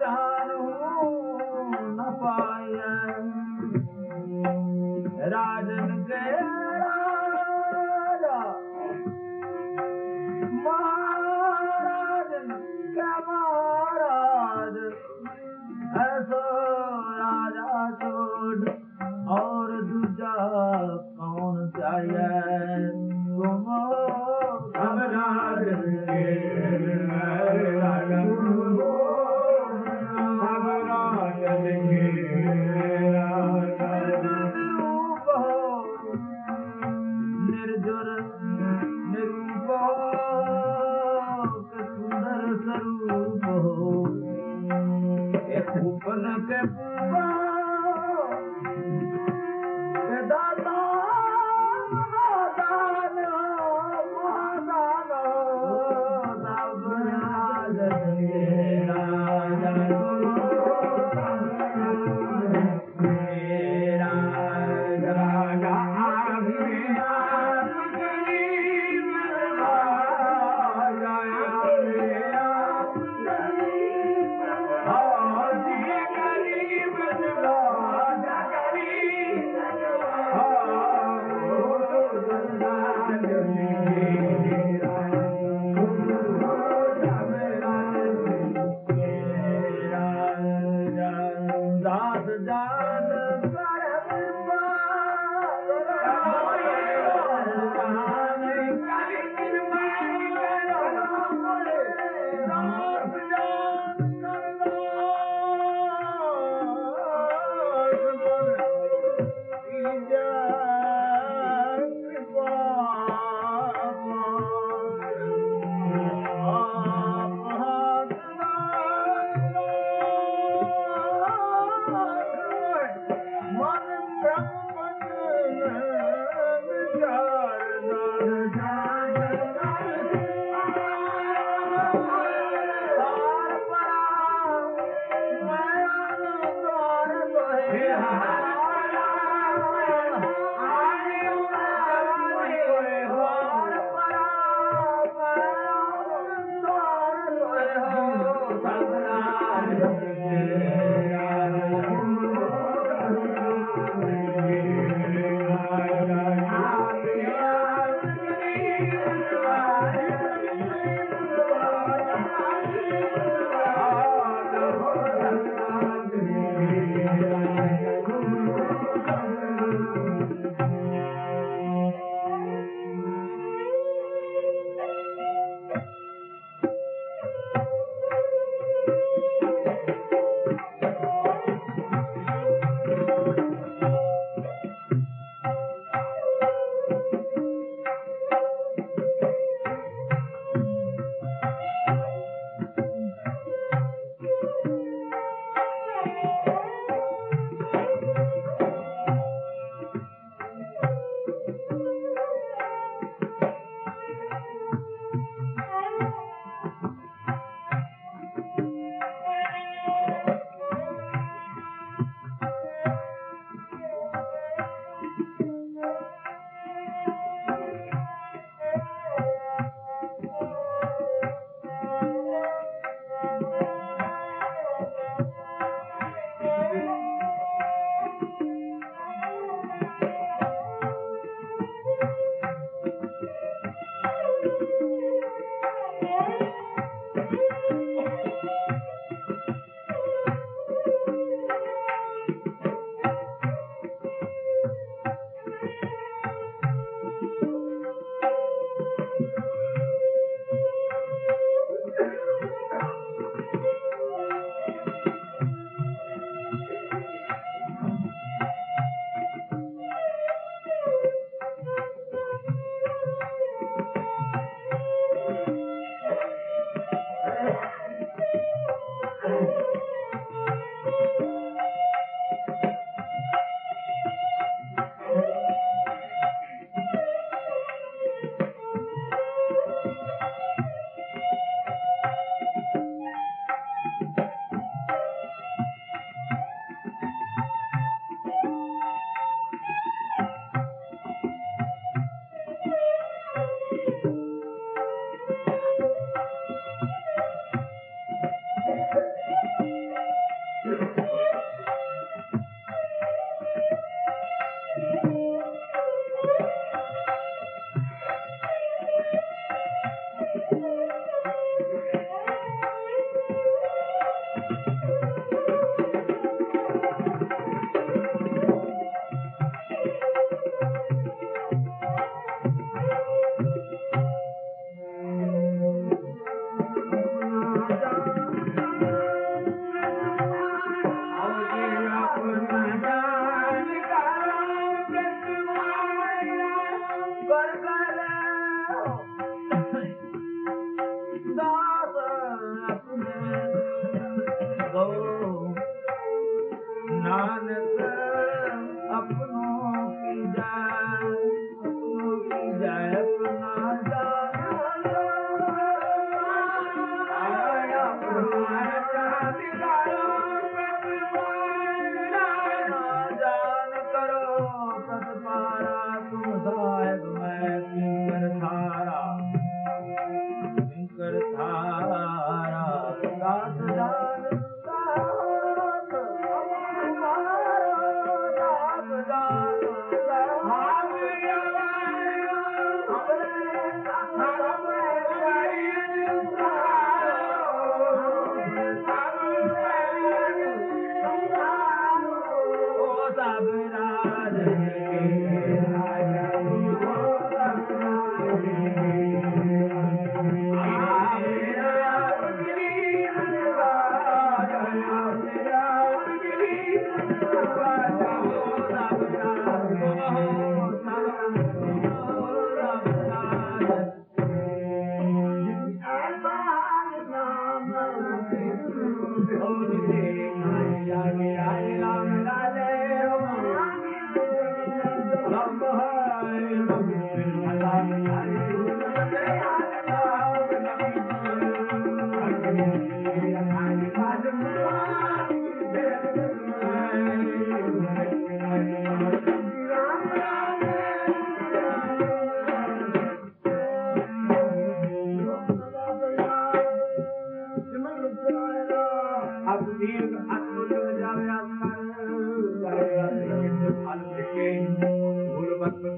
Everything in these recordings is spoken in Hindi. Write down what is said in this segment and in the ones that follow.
जहाँ Un pana. Thank you.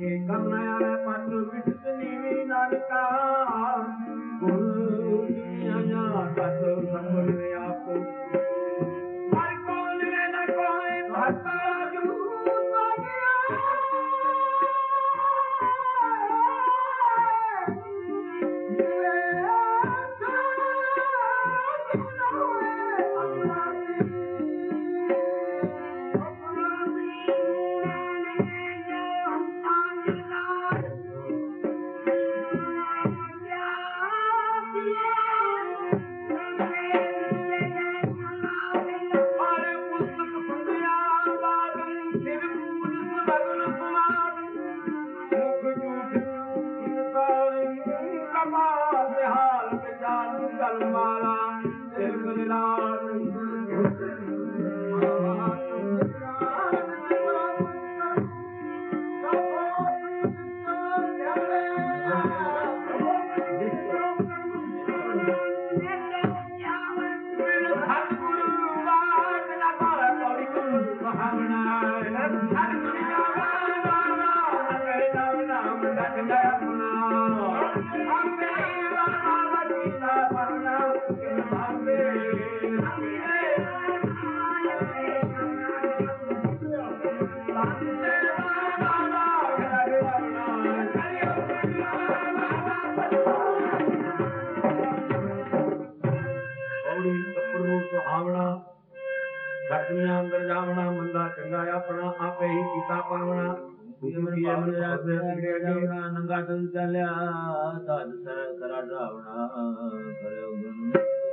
भे कर आत्मिया अंदर जावना मंदा चंगाया पणा आपे ही पिता पावना नंगा चल चल्या ताज सर करा ड्रावना करे गुण